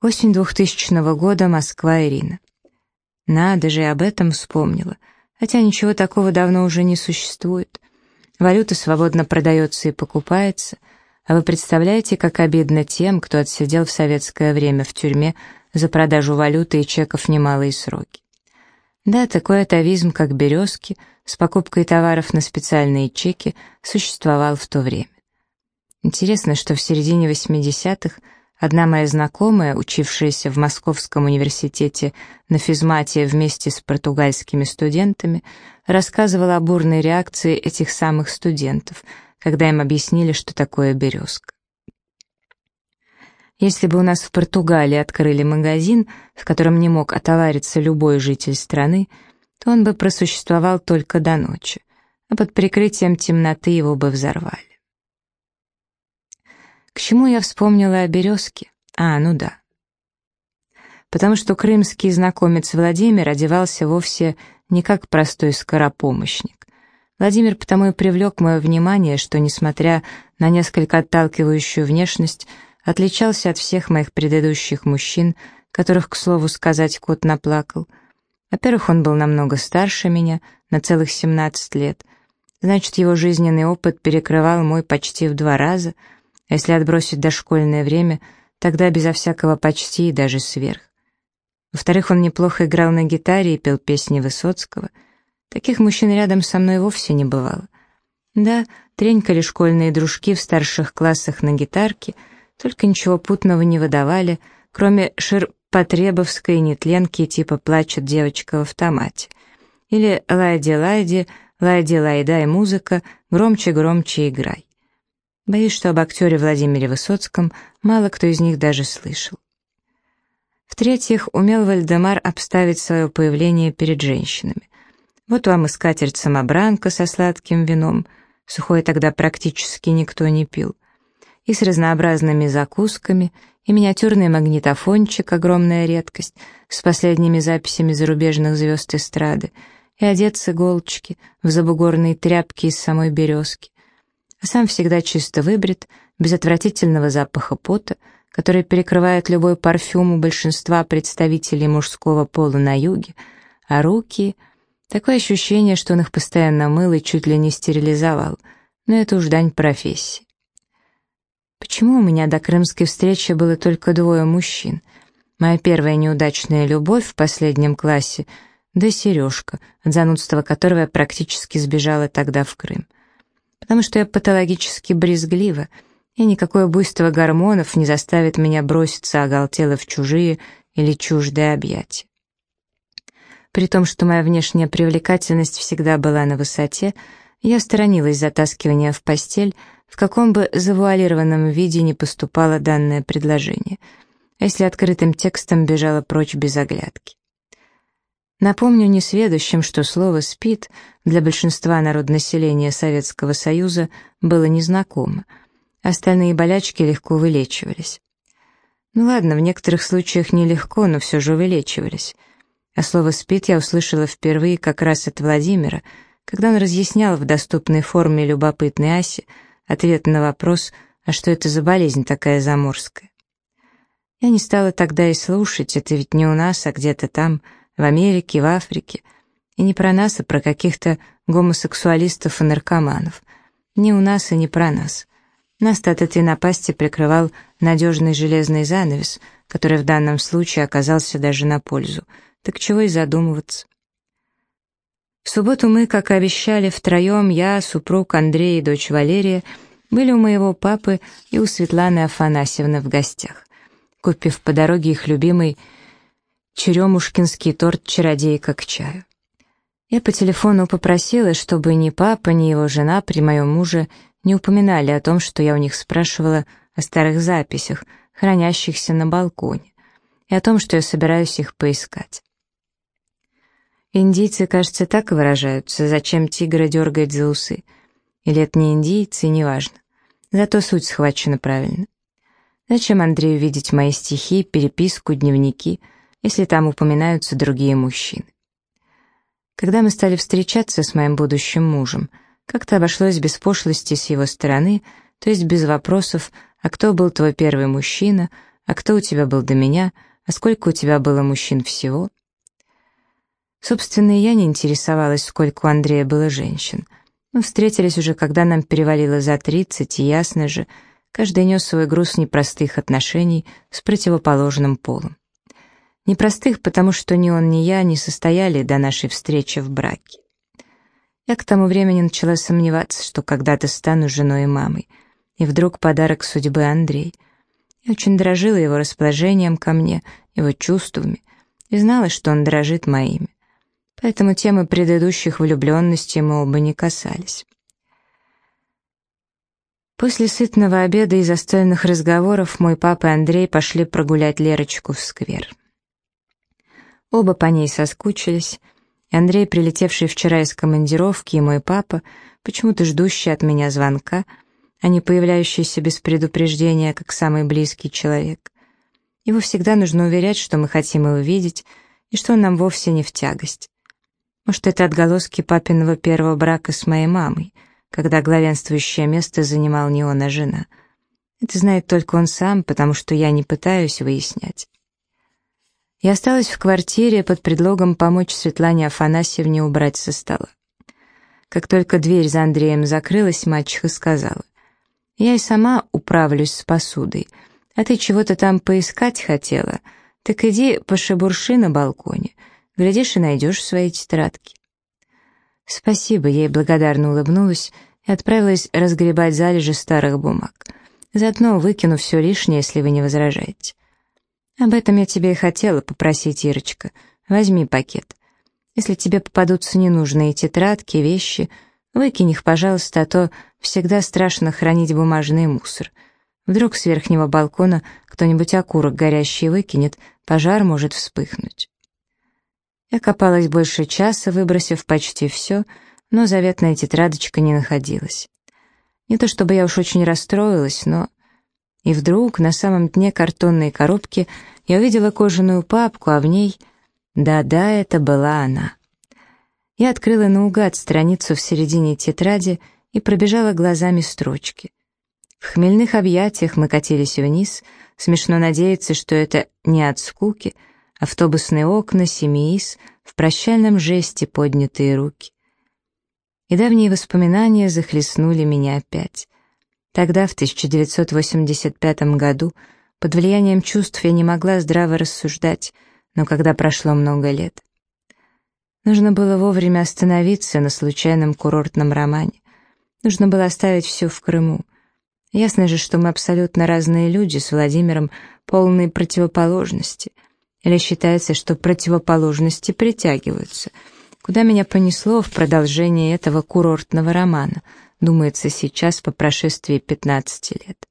Осень 2000 года, Москва, Ирина. Надо же, об этом вспомнила. Хотя ничего такого давно уже не существует. Валюта свободно продается и покупается. А вы представляете, как обидно тем, кто отсидел в советское время в тюрьме за продажу валюты и чеков немалые сроки. Да, такой атовизм, как «березки», с покупкой товаров на специальные чеки, существовал в то время. Интересно, что в середине 80-х одна моя знакомая, учившаяся в Московском университете на физмате вместе с португальскими студентами, рассказывала о бурной реакции этих самых студентов, когда им объяснили, что такое березка. Если бы у нас в Португалии открыли магазин, в котором не мог отовариться любой житель страны, то он бы просуществовал только до ночи, а под прикрытием темноты его бы взорвали. К чему я вспомнила о березке? А, ну да. Потому что крымский знакомец Владимир одевался вовсе не как простой скоропомощник. Владимир потому и привлек мое внимание, что, несмотря на несколько отталкивающую внешность, отличался от всех моих предыдущих мужчин, которых, к слову сказать, кот наплакал. Во-первых, он был намного старше меня, на целых 17 лет. Значит, его жизненный опыт перекрывал мой почти в два раза, а если отбросить дошкольное время, тогда безо всякого почти и даже сверх. Во-вторых, он неплохо играл на гитаре и пел песни Высоцкого. Таких мужчин рядом со мной вовсе не бывало. Да, тренькали школьные дружки в старших классах на гитарке — только ничего путного не выдавали, кроме ширпотребовской нетленки типа «Плачет девочка в автомате». Или «Лайди-лайди», «Лайди-лайда» и музыка «Громче-громче играй». Боюсь, что об актере Владимире Высоцком мало кто из них даже слышал. В-третьих, умел Вальдемар обставить свое появление перед женщинами. Вот вам и скатерть-самобранка со сладким вином, сухое тогда практически никто не пил — и с разнообразными закусками, и миниатюрный магнитофончик, огромная редкость, с последними записями зарубежных звезд эстрады, и одет с иголочки, в забугорные тряпки из самой березки. А сам всегда чисто выбрит, без отвратительного запаха пота, который перекрывает любой парфюм у большинства представителей мужского пола на юге, а руки... Такое ощущение, что он их постоянно мыл и чуть ли не стерилизовал, но это уж дань профессии. Почему у меня до крымской встречи было только двое мужчин? Моя первая неудачная любовь в последнем классе, да Сережка, от занудства которого я практически сбежала тогда в Крым. Потому что я патологически брезглива, и никакое буйство гормонов не заставит меня броситься оголтело в чужие или чуждые объятия. При том, что моя внешняя привлекательность всегда была на высоте, я сторонилась затаскивания в постель, в каком бы завуалированном виде не поступало данное предложение, а если открытым текстом бежала прочь без оглядки. Напомню несведущим, что слово «спит» для большинства народнаселения Советского Союза было незнакомо, остальные болячки легко вылечивались. Ну ладно, в некоторых случаях нелегко, но все же вылечивались. А слово «спит» я услышала впервые как раз от Владимира, когда он разъяснял в доступной форме любопытной Асе, Ответ на вопрос, а что это за болезнь такая заморская? Я не стала тогда и слушать, это ведь не у нас, а где-то там, в Америке, в Африке. И не про нас, а про каких-то гомосексуалистов и наркоманов. Не у нас и не про нас. Нас от этой напасти прикрывал надежный железный занавес, который в данном случае оказался даже на пользу. Так чего и задумываться. В субботу мы, как и обещали, втроем, я, супруг Андрей и дочь Валерия, были у моего папы и у Светланы Афанасьевны в гостях, купив по дороге их любимый черемушкинский торт «Чародейка к чаю». Я по телефону попросила, чтобы ни папа, ни его жена при моем муже не упоминали о том, что я у них спрашивала о старых записях, хранящихся на балконе, и о том, что я собираюсь их поискать. Индийцы, кажется, так выражаются, зачем тигра дергать за усы. Или это не индийцы, неважно. Зато суть схвачена правильно. Зачем Андрею видеть мои стихи, переписку, дневники, если там упоминаются другие мужчины? Когда мы стали встречаться с моим будущим мужем, как-то обошлось без пошлости с его стороны, то есть без вопросов, а кто был твой первый мужчина, А кто у тебя был до меня? А сколько у тебя было мужчин всего? Собственно, я не интересовалась, сколько у Андрея было женщин. Мы встретились уже, когда нам перевалило за тридцать, и ясно же, каждый нес свой груз непростых отношений с противоположным полом. Непростых, потому что ни он, ни я не состояли до нашей встречи в браке. Я к тому времени начала сомневаться, что когда-то стану женой и мамой. И вдруг подарок судьбы Андрей. Я очень дорожила его расположением ко мне, его чувствами, и знала, что он дорожит моими. Поэтому темы предыдущих влюбленностей мы оба не касались. После сытного обеда и застольных разговоров мой папа и Андрей пошли прогулять Лерочку в сквер. Оба по ней соскучились, и Андрей, прилетевший вчера из командировки, и мой папа, почему-то ждущий от меня звонка, а не появляющийся без предупреждения, как самый близкий человек. Его всегда нужно уверять, что мы хотим его видеть, и что он нам вовсе не в тягость. Может, это отголоски папиного первого брака с моей мамой, когда главенствующее место занимал не он, а жена. Это знает только он сам, потому что я не пытаюсь выяснять. Я осталась в квартире под предлогом помочь Светлане Афанасьевне убрать со стола. Как только дверь за Андреем закрылась, мачеха сказала, «Я и сама управлюсь с посудой, а ты чего-то там поискать хотела, так иди пошебурши на балконе, Глядишь и найдешь свои тетрадки. Спасибо, ей благодарно улыбнулась и отправилась разгребать залежи старых бумаг. Заодно выкину все лишнее, если вы не возражаете. Об этом я тебе и хотела попросить, Ирочка. Возьми пакет. Если тебе попадутся ненужные тетрадки, вещи, выкинь их, пожалуйста, а то всегда страшно хранить бумажный мусор. Вдруг с верхнего балкона кто-нибудь окурок горящий выкинет, пожар может вспыхнуть. Я копалась больше часа, выбросив почти все, но заветная тетрадочка не находилась. Не то чтобы я уж очень расстроилась, но... И вдруг на самом дне картонной коробки я увидела кожаную папку, а в ней... Да-да, это была она. Я открыла наугад страницу в середине тетради и пробежала глазами строчки. В хмельных объятиях мы катились вниз, смешно надеяться, что это не от скуки — автобусные окна, семиис, в прощальном жесте поднятые руки. И давние воспоминания захлестнули меня опять. Тогда, в 1985 году, под влиянием чувств я не могла здраво рассуждать, но когда прошло много лет. Нужно было вовремя остановиться на случайном курортном романе. Нужно было оставить все в Крыму. Ясно же, что мы абсолютно разные люди с Владимиром, полные противоположности — или считается, что противоположности притягиваются? Куда меня понесло в продолжение этого курортного романа, думается сейчас по прошествии 15 лет.